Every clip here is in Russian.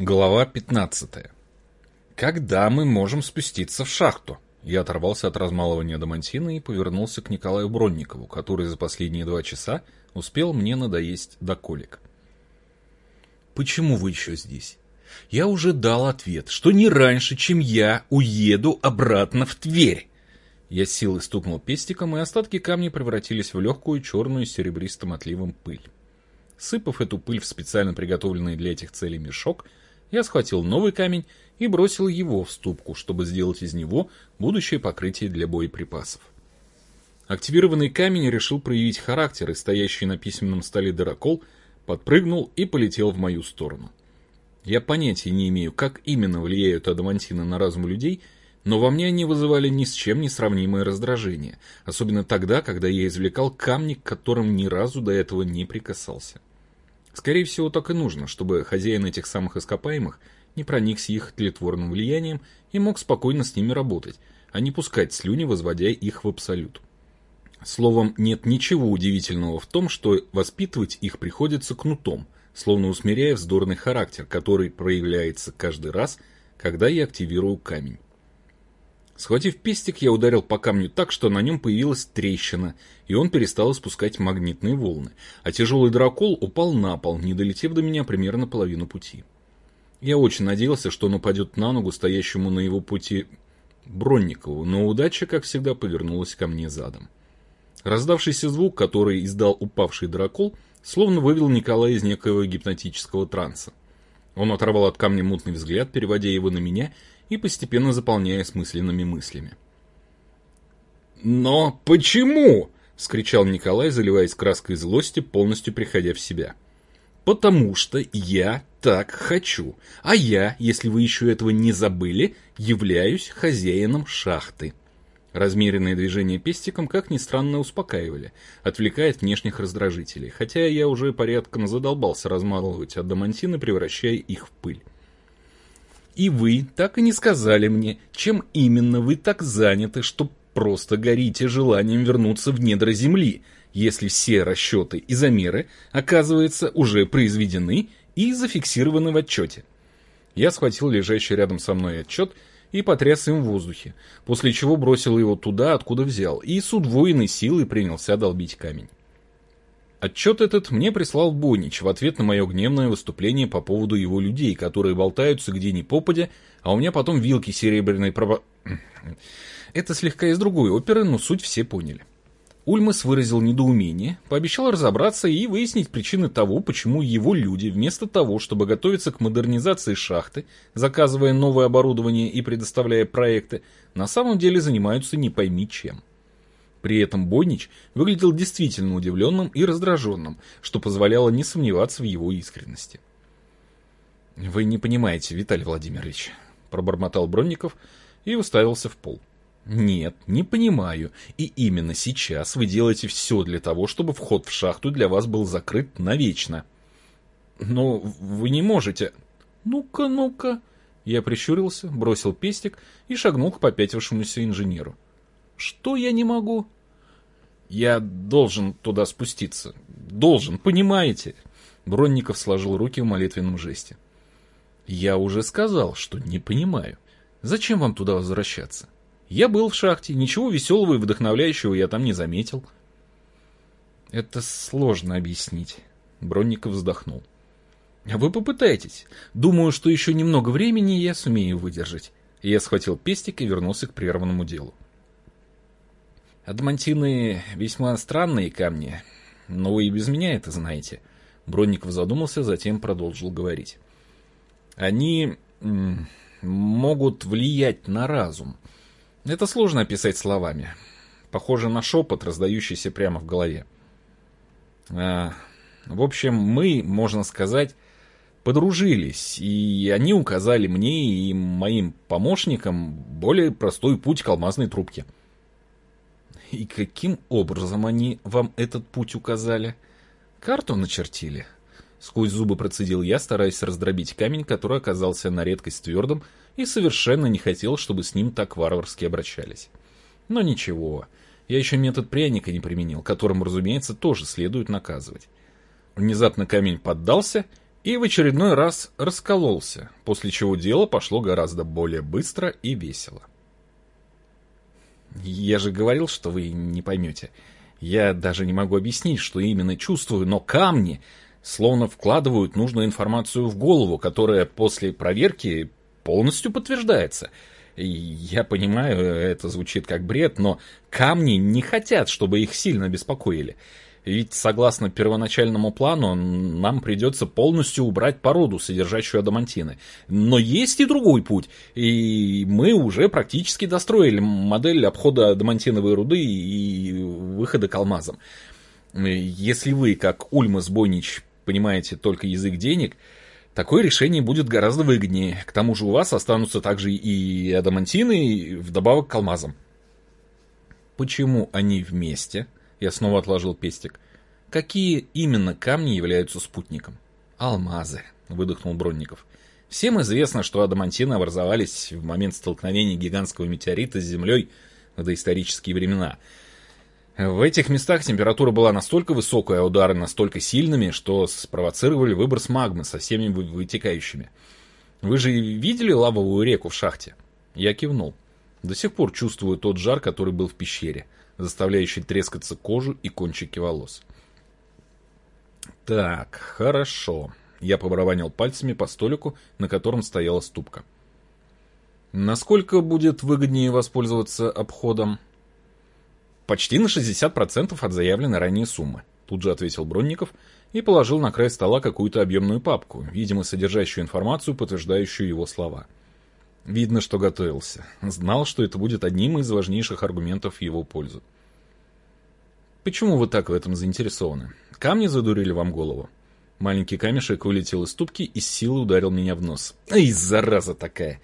Глава 15. Когда мы можем спуститься в шахту? Я оторвался от размалывания адамантина и повернулся к Николаю Бронникову, который за последние два часа успел мне надоесть до колик. Почему вы еще здесь? Я уже дал ответ, что не раньше, чем я уеду обратно в Тверь. Я силой стукнул пестиком, и остатки камня превратились в легкую черную с серебристым отливом пыль. Сыпав эту пыль в специально приготовленный для этих целей мешок, я схватил новый камень и бросил его в ступку, чтобы сделать из него будущее покрытие для боеприпасов. Активированный камень решил проявить характер, и стоящий на письменном столе дырокол подпрыгнул и полетел в мою сторону. Я понятия не имею, как именно влияют адамантины на разум людей, но во мне они вызывали ни с чем не сравнимое раздражение, особенно тогда, когда я извлекал камни, к которым ни разу до этого не прикасался. Скорее всего, так и нужно, чтобы хозяин этих самых ископаемых не проникся их тлетворным влиянием и мог спокойно с ними работать, а не пускать слюни, возводя их в абсолют. Словом, нет ничего удивительного в том, что воспитывать их приходится кнутом, словно усмиряя вздорный характер, который проявляется каждый раз, когда я активирую камень. Схватив пестик, я ударил по камню так, что на нем появилась трещина, и он перестал испускать магнитные волны, а тяжелый дракол упал на пол, не долетев до меня примерно половину пути. Я очень надеялся, что он упадет на ногу стоящему на его пути Бронникову, но удача, как всегда, повернулась ко мне задом. Раздавшийся звук, который издал упавший дракол, словно вывел Николая из некоего гипнотического транса. Он оторвал от камня мутный взгляд, переводя его на меня и постепенно заполняя смысленными мыслями. «Но почему?» — скричал Николай, заливаясь краской злости, полностью приходя в себя. «Потому что я так хочу. А я, если вы еще этого не забыли, являюсь хозяином шахты». Размеренные движения пестиком, как ни странно, успокаивали, отвлекая от внешних раздражителей, хотя я уже порядком задолбался размалывать адамантины, превращая их в пыль. И вы так и не сказали мне, чем именно вы так заняты, что просто горите желанием вернуться в недра Земли, если все расчеты и замеры, оказывается, уже произведены и зафиксированы в отчете. Я схватил лежащий рядом со мной отчет и потряс им в воздухе, после чего бросил его туда, откуда взял, и с удвоенной силой принялся долбить камень. Отчет этот мне прислал Бонич в ответ на мое гневное выступление по поводу его людей, которые болтаются где ни попадя, а у меня потом вилки серебряной проба... Это слегка из другой оперы, но суть все поняли. Ульмас выразил недоумение, пообещал разобраться и выяснить причины того, почему его люди, вместо того, чтобы готовиться к модернизации шахты, заказывая новое оборудование и предоставляя проекты, на самом деле занимаются не пойми чем. При этом Бойнич выглядел действительно удивленным и раздраженным, что позволяло не сомневаться в его искренности. «Вы не понимаете, Виталий Владимирович», — пробормотал Бронников и уставился в пол. «Нет, не понимаю. И именно сейчас вы делаете все для того, чтобы вход в шахту для вас был закрыт навечно». «Но вы не можете...» «Ну-ка, ну-ка...» Я прищурился, бросил пестик и шагнул к попятившемуся инженеру. Что я не могу? Я должен туда спуститься. Должен, понимаете? Бронников сложил руки в молитвенном жесте. Я уже сказал, что не понимаю. Зачем вам туда возвращаться? Я был в шахте, ничего веселого и вдохновляющего я там не заметил. Это сложно объяснить. Бронников вздохнул. А вы попытайтесь. Думаю, что еще немного времени я сумею выдержать. Я схватил пестик и вернулся к прерванному делу. Адамантины весьма странные камни, но вы и без меня это знаете. Бронников задумался, затем продолжил говорить. Они могут влиять на разум. Это сложно описать словами. Похоже на шепот, раздающийся прямо в голове. А, в общем, мы, можно сказать, подружились, и они указали мне и моим помощникам более простой путь к алмазной трубке. — и каким образом они вам этот путь указали? Карту начертили? Сквозь зубы процедил я, стараясь раздробить камень, который оказался на редкость твердым и совершенно не хотел, чтобы с ним так варварски обращались. Но ничего, я еще метод пряника не применил, которым, разумеется, тоже следует наказывать. Внезапно камень поддался, и в очередной раз раскололся, после чего дело пошло гораздо более быстро и весело. Я же говорил, что вы не поймете. Я даже не могу объяснить, что именно чувствую, но камни словно вкладывают нужную информацию в голову, которая после проверки полностью подтверждается. Я понимаю, это звучит как бред, но камни не хотят, чтобы их сильно беспокоили. Ведь согласно первоначальному плану нам придется полностью убрать породу, содержащую адамантины. Но есть и другой путь, и мы уже практически достроили модель обхода адамантиновой руды и выхода к алмазам. Если вы, как Ульмас Бойнич, понимаете только язык денег, такое решение будет гораздо выгоднее. К тому же у вас останутся также и адамантины, вдобавок к алмазам. Почему они вместе? Я снова отложил пестик. Какие именно камни являются спутником? Алмазы, выдохнул Бронников. Всем известно, что адамантины образовались в момент столкновения гигантского метеорита с Землей в доисторические времена. В этих местах температура была настолько высокой, а удары настолько сильными, что спровоцировали выброс магмы со всеми вытекающими. Вы же видели лавовую реку в шахте? Я кивнул. До сих пор чувствую тот жар, который был в пещере заставляющий трескаться кожу и кончики волос. Так, хорошо. Я побарабанил пальцами по столику, на котором стояла ступка. Насколько будет выгоднее воспользоваться обходом? Почти на 60% от заявленной ранее суммы, тут же ответил Бронников и положил на край стола какую-то объемную папку, видимо, содержащую информацию, подтверждающую его слова. Видно, что готовился. Знал, что это будет одним из важнейших аргументов в его пользу. Почему вы так в этом заинтересованы? Камни задурили вам голову? Маленький камешек улетел из ступки и с силой ударил меня в нос. Эй, зараза такая!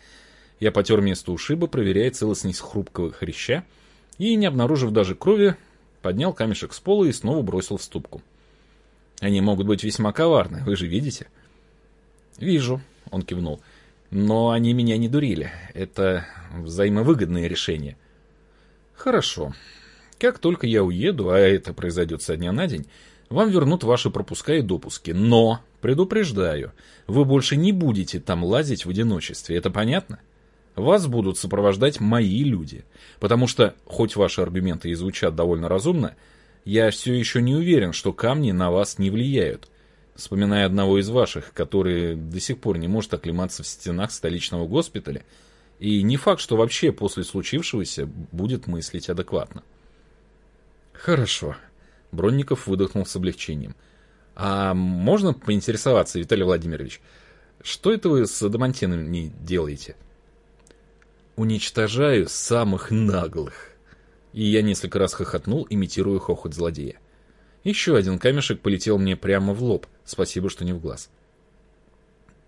Я потер место ушиба, проверяя целостность хрупкого хряща, и, не обнаружив даже крови, поднял камешек с пола и снова бросил в ступку. Они могут быть весьма коварны, вы же видите? Вижу, он кивнул. Но они меня не дурили. Это взаимовыгодное решение. Хорошо. Как только я уеду, а это произойдет со дня на день, вам вернут ваши пропуска и допуски. Но, предупреждаю, вы больше не будете там лазить в одиночестве. Это понятно? Вас будут сопровождать мои люди. Потому что, хоть ваши аргументы и звучат довольно разумно, я все еще не уверен, что камни на вас не влияют вспоминая одного из ваших, который до сих пор не может оклематься в стенах столичного госпиталя, и не факт, что вообще после случившегося будет мыслить адекватно. Хорошо. Бронников выдохнул с облегчением. А можно поинтересоваться, Виталий Владимирович, что это вы с адамантинами делаете? Уничтожаю самых наглых. И я несколько раз хохотнул, имитируя хохот злодея. Еще один камешек полетел мне прямо в лоб. Спасибо, что не в глаз.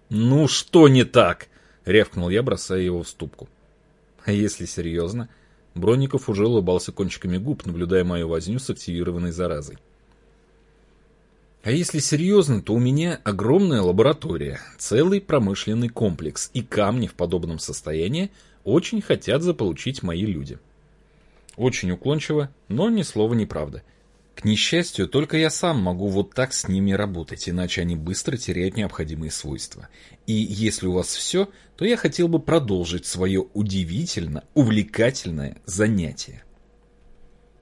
«Ну что не так?» — рявкнул я, бросая его в ступку. А если серьезно? Бронников уже улыбался кончиками губ, наблюдая мою возню с активированной заразой. А если серьезно, то у меня огромная лаборатория, целый промышленный комплекс, и камни в подобном состоянии очень хотят заполучить мои люди. Очень уклончиво, но ни слова не правда. К несчастью, только я сам могу вот так с ними работать, иначе они быстро теряют необходимые свойства. И если у вас все, то я хотел бы продолжить свое удивительно увлекательное занятие.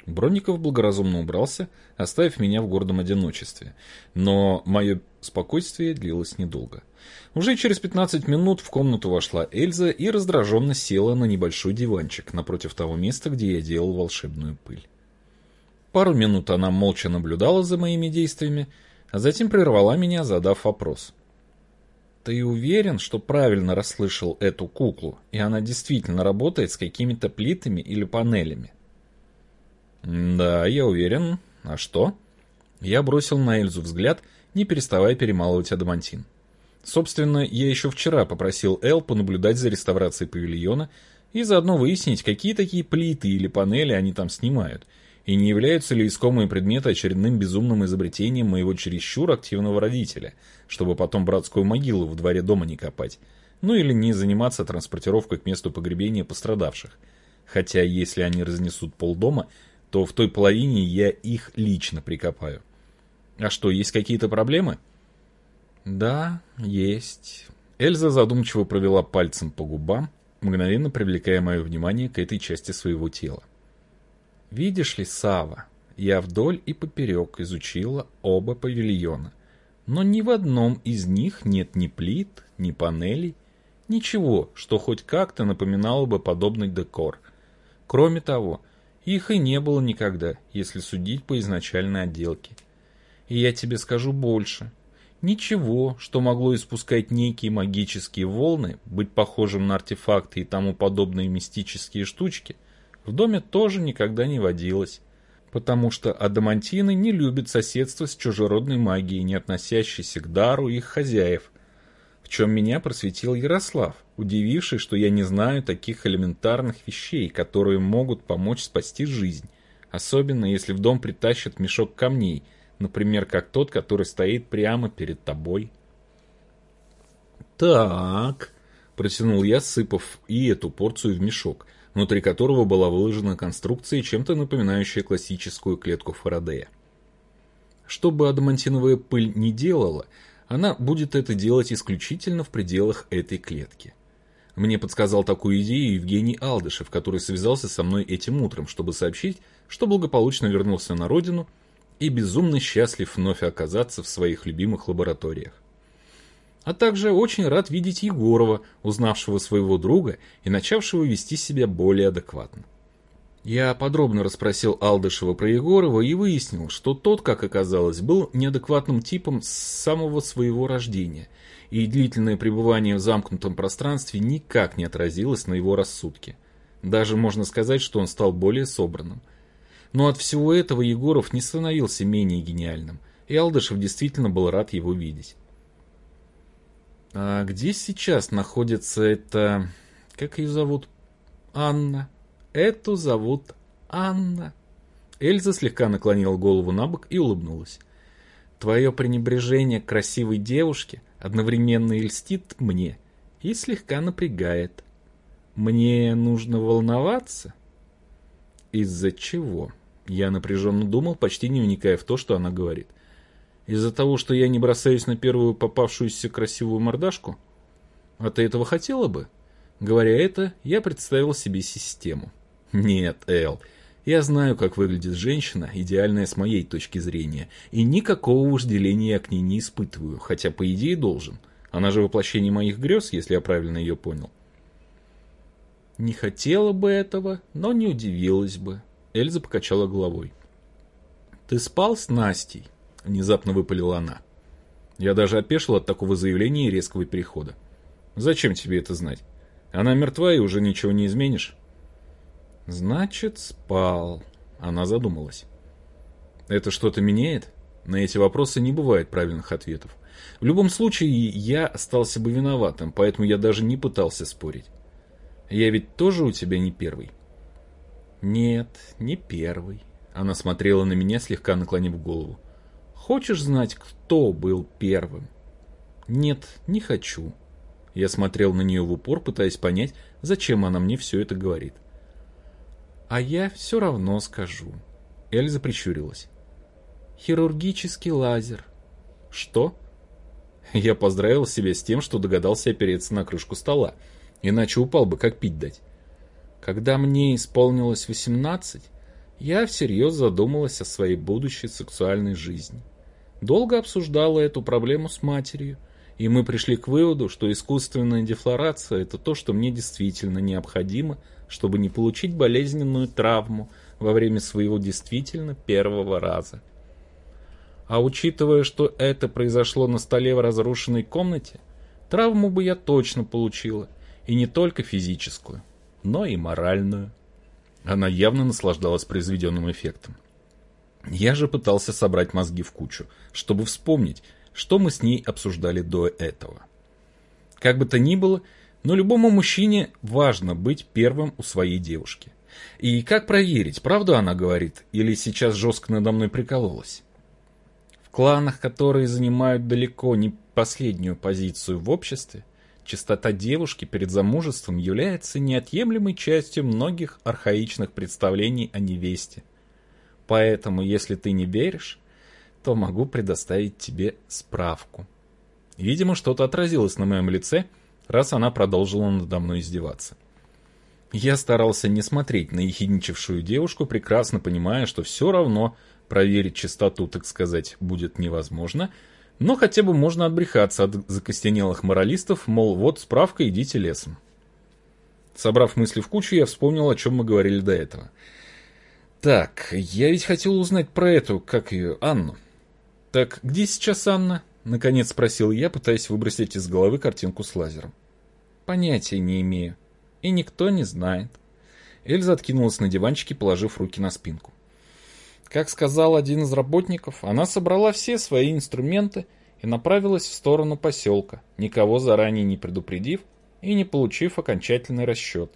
Бронников благоразумно убрался, оставив меня в гордом одиночестве. Но мое спокойствие длилось недолго. Уже через 15 минут в комнату вошла Эльза и раздраженно села на небольшой диванчик напротив того места, где я делал волшебную пыль. Пару минут она молча наблюдала за моими действиями, а затем прервала меня, задав вопрос. «Ты уверен, что правильно расслышал эту куклу, и она действительно работает с какими-то плитами или панелями?» «Да, я уверен. А что?» Я бросил на Эльзу взгляд, не переставая перемалывать адамантин. Собственно, я еще вчера попросил Эл понаблюдать за реставрацией павильона и заодно выяснить, какие такие плиты или панели они там снимают – и не являются ли искомые предметы очередным безумным изобретением моего чересчур активного родителя, чтобы потом братскую могилу в дворе дома не копать, ну или не заниматься транспортировкой к месту погребения пострадавших. Хотя если они разнесут полдома, то в той половине я их лично прикопаю. А что, есть какие-то проблемы? Да, есть. Эльза задумчиво провела пальцем по губам, мгновенно привлекая мое внимание к этой части своего тела. Видишь ли, Сава, я вдоль и поперек изучила оба павильона, но ни в одном из них нет ни плит, ни панелей, ничего, что хоть как-то напоминало бы подобный декор. Кроме того, их и не было никогда, если судить по изначальной отделке. И я тебе скажу больше. Ничего, что могло испускать некие магические волны, быть похожим на артефакты и тому подобные мистические штучки, в доме тоже никогда не водилось. Потому что адамантины не любят соседство с чужеродной магией, не относящейся к дару их хозяев. В чем меня просветил Ярослав, удививший, что я не знаю таких элементарных вещей, которые могут помочь спасти жизнь. Особенно, если в дом притащат мешок камней – Например, как тот, который стоит прямо перед тобой. «Так», — протянул я, сыпав и эту порцию в мешок, внутри которого была выложена конструкция, чем-то напоминающая классическую клетку Фарадея. Что бы адамантиновая пыль не делала, она будет это делать исключительно в пределах этой клетки. Мне подсказал такую идею Евгений Алдышев, который связался со мной этим утром, чтобы сообщить, что благополучно вернулся на родину и безумно счастлив вновь оказаться в своих любимых лабораториях. А также очень рад видеть Егорова, узнавшего своего друга и начавшего вести себя более адекватно. Я подробно расспросил Алдышева про Егорова и выяснил, что тот, как оказалось, был неадекватным типом с самого своего рождения, и длительное пребывание в замкнутом пространстве никак не отразилось на его рассудке. Даже можно сказать, что он стал более собранным – но от всего этого Егоров не становился менее гениальным, и Алдышев действительно был рад его видеть. А где сейчас находится эта... Как ее зовут? Анна. Эту зовут Анна. Эльза слегка наклонила голову на бок и улыбнулась. Твое пренебрежение к красивой девушке одновременно и льстит мне и слегка напрягает. Мне нужно волноваться? Из-за чего? — я напряженно думал, почти не вникая в то, что она говорит. Из-за того, что я не бросаюсь на первую попавшуюся красивую мордашку? А ты этого хотела бы? Говоря это, я представил себе систему. Нет, Эл, я знаю, как выглядит женщина, идеальная с моей точки зрения, и никакого вожделения я к ней не испытываю, хотя по идее должен. Она же воплощение моих грез, если я правильно ее понял. Не хотела бы этого, но не удивилась бы. Эльза покачала головой. «Ты спал с Настей?» – внезапно выпалила она. Я даже опешил от такого заявления и резкого перехода. «Зачем тебе это знать? Она мертва и уже ничего не изменишь?» «Значит, спал», – она задумалась. «Это что-то меняет?» На эти вопросы не бывает правильных ответов. В любом случае, я остался бы виноватым, поэтому я даже не пытался спорить. Я ведь тоже у тебя не первый. «Нет, не первый». Она смотрела на меня, слегка наклонив голову. «Хочешь знать, кто был первым?» «Нет, не хочу». Я смотрел на нее в упор, пытаясь понять, зачем она мне все это говорит. «А я все равно скажу». Эльза прищурилась. «Хирургический лазер». «Что?» Я поздравил себя с тем, что догадался опереться на крышку стола, иначе упал бы, как пить дать. Когда мне исполнилось 18, я всерьез задумалась о своей будущей сексуальной жизни. Долго обсуждала эту проблему с матерью, и мы пришли к выводу, что искусственная дефлорация – это то, что мне действительно необходимо, чтобы не получить болезненную травму во время своего действительно первого раза. А учитывая, что это произошло на столе в разрушенной комнате, травму бы я точно получила, и не только физическую но и моральную. Она явно наслаждалась произведенным эффектом. Я же пытался собрать мозги в кучу, чтобы вспомнить, что мы с ней обсуждали до этого. Как бы то ни было, но любому мужчине важно быть первым у своей девушки. И как проверить, правду она говорит, или сейчас жестко надо мной прикололась? В кланах, которые занимают далеко не последнюю позицию в обществе, Чистота девушки перед замужеством является неотъемлемой частью многих архаичных представлений о невесте. Поэтому, если ты не веришь, то могу предоставить тебе справку. Видимо, что-то отразилось на моем лице, раз она продолжила надо мной издеваться. Я старался не смотреть на ехидничавшую девушку, прекрасно понимая, что все равно проверить чистоту, так сказать, будет невозможно, но хотя бы можно отбрехаться от закостенелых моралистов, мол, вот справка, идите лесом. Собрав мысли в кучу, я вспомнил, о чем мы говорили до этого. Так, я ведь хотел узнать про эту, как ее, Анну. Так, где сейчас Анна? Наконец спросил я, пытаясь выбросить из головы картинку с лазером. Понятия не имею. И никто не знает. Эльза откинулась на диванчике, положив руки на спинку. Как сказал один из работников, она собрала все свои инструменты и направилась в сторону поселка, никого заранее не предупредив и не получив окончательный расчет.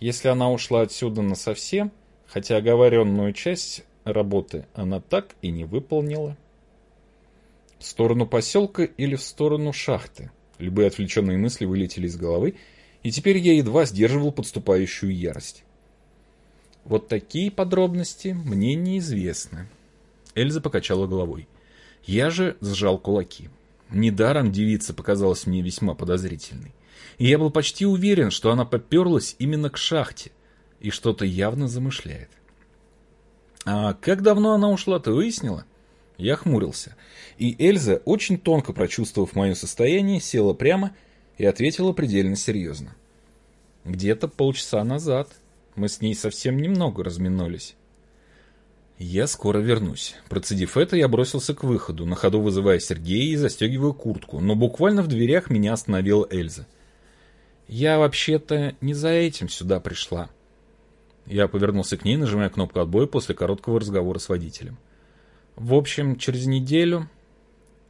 Если она ушла отсюда насовсем, хотя оговоренную часть работы она так и не выполнила. В сторону поселка или в сторону шахты? Любые отвлеченные мысли вылетели из головы, и теперь я едва сдерживал подступающую ярость. Вот такие подробности мне неизвестны. Эльза покачала головой. Я же сжал кулаки. Недаром девица показалась мне весьма подозрительной. И я был почти уверен, что она поперлась именно к шахте и что-то явно замышляет. А как давно она ушла, ты выяснила? Я хмурился. И Эльза, очень тонко прочувствовав мое состояние, села прямо и ответила предельно серьезно. Где-то полчаса назад. Мы с ней совсем немного разминулись. Я скоро вернусь. Процедив это, я бросился к выходу, на ходу вызывая Сергея и застегивая куртку, но буквально в дверях меня остановила Эльза. Я вообще-то не за этим сюда пришла. Я повернулся к ней, нажимая кнопку отбоя после короткого разговора с водителем. В общем, через неделю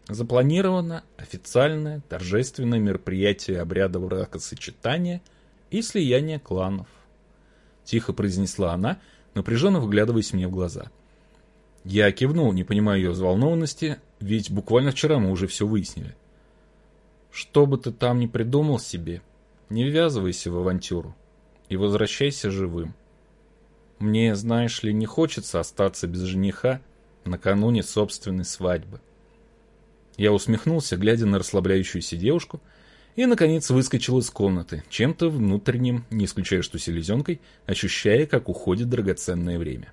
запланировано официальное торжественное мероприятие обряда бракосочетания и слияния кланов тихо произнесла она, напряженно вглядываясь мне в глаза. Я кивнул, не понимая ее взволнованности, ведь буквально вчера мы уже все выяснили. Что бы ты там ни придумал себе, не ввязывайся в авантюру и возвращайся живым. Мне, знаешь ли, не хочется остаться без жениха накануне собственной свадьбы. Я усмехнулся, глядя на расслабляющуюся девушку, и, наконец, выскочил из комнаты, чем-то внутренним, не исключая что селезенкой, ощущая, как уходит драгоценное время.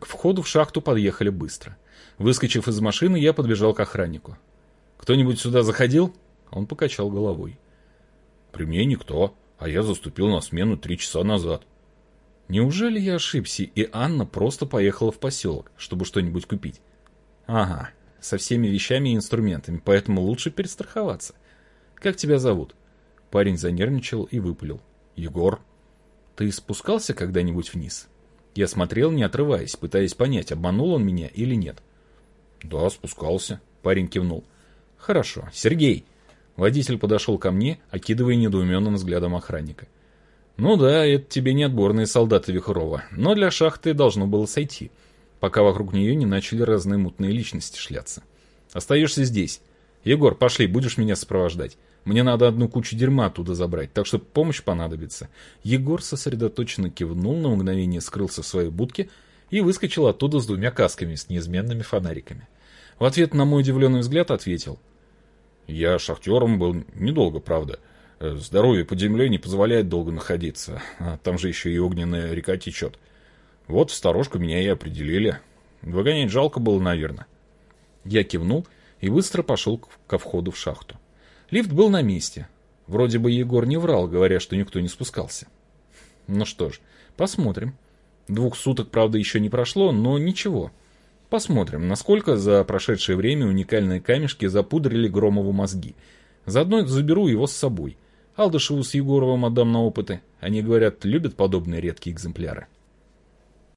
К входу в шахту подъехали быстро. Выскочив из машины, я подбежал к охраннику. «Кто-нибудь сюда заходил?» Он покачал головой. «При мне никто, а я заступил на смену три часа назад». Неужели я ошибся, и Анна просто поехала в поселок, чтобы что-нибудь купить? Ага, со всеми вещами и инструментами, поэтому лучше перестраховаться. Как тебя зовут?» Парень занервничал и выпалил. «Егор». «Ты спускался когда-нибудь вниз?» Я смотрел, не отрываясь, пытаясь понять, обманул он меня или нет. «Да, спускался», — парень кивнул. «Хорошо. Сергей». Водитель подошел ко мне, окидывая недоуменным взглядом охранника. «Ну да, это тебе не отборные солдаты Вихрова, но для шахты должно было сойти, пока вокруг нее не начали разные мутные личности шляться. Остаешься здесь. Егор, пошли, будешь меня сопровождать. Мне надо одну кучу дерьма оттуда забрать, так что помощь понадобится. Егор сосредоточенно кивнул, на мгновение скрылся в своей будке и выскочил оттуда с двумя касками с неизменными фонариками. В ответ на мой удивленный взгляд ответил. Я шахтером был недолго, правда. Э, здоровье под землей не позволяет долго находиться. А там же еще и огненная река течет. Вот в сторожку меня и определили. Выгонять жалко было, наверное. Я кивнул и быстро пошел ко входу в шахту. Лифт был на месте. Вроде бы Егор не врал, говоря, что никто не спускался. Ну что ж, посмотрим. Двух суток, правда, еще не прошло, но ничего. Посмотрим, насколько за прошедшее время уникальные камешки запудрили Громову мозги. Заодно заберу его с собой. Алдышеву с Егоровым отдам на опыты. Они, говорят, любят подобные редкие экземпляры.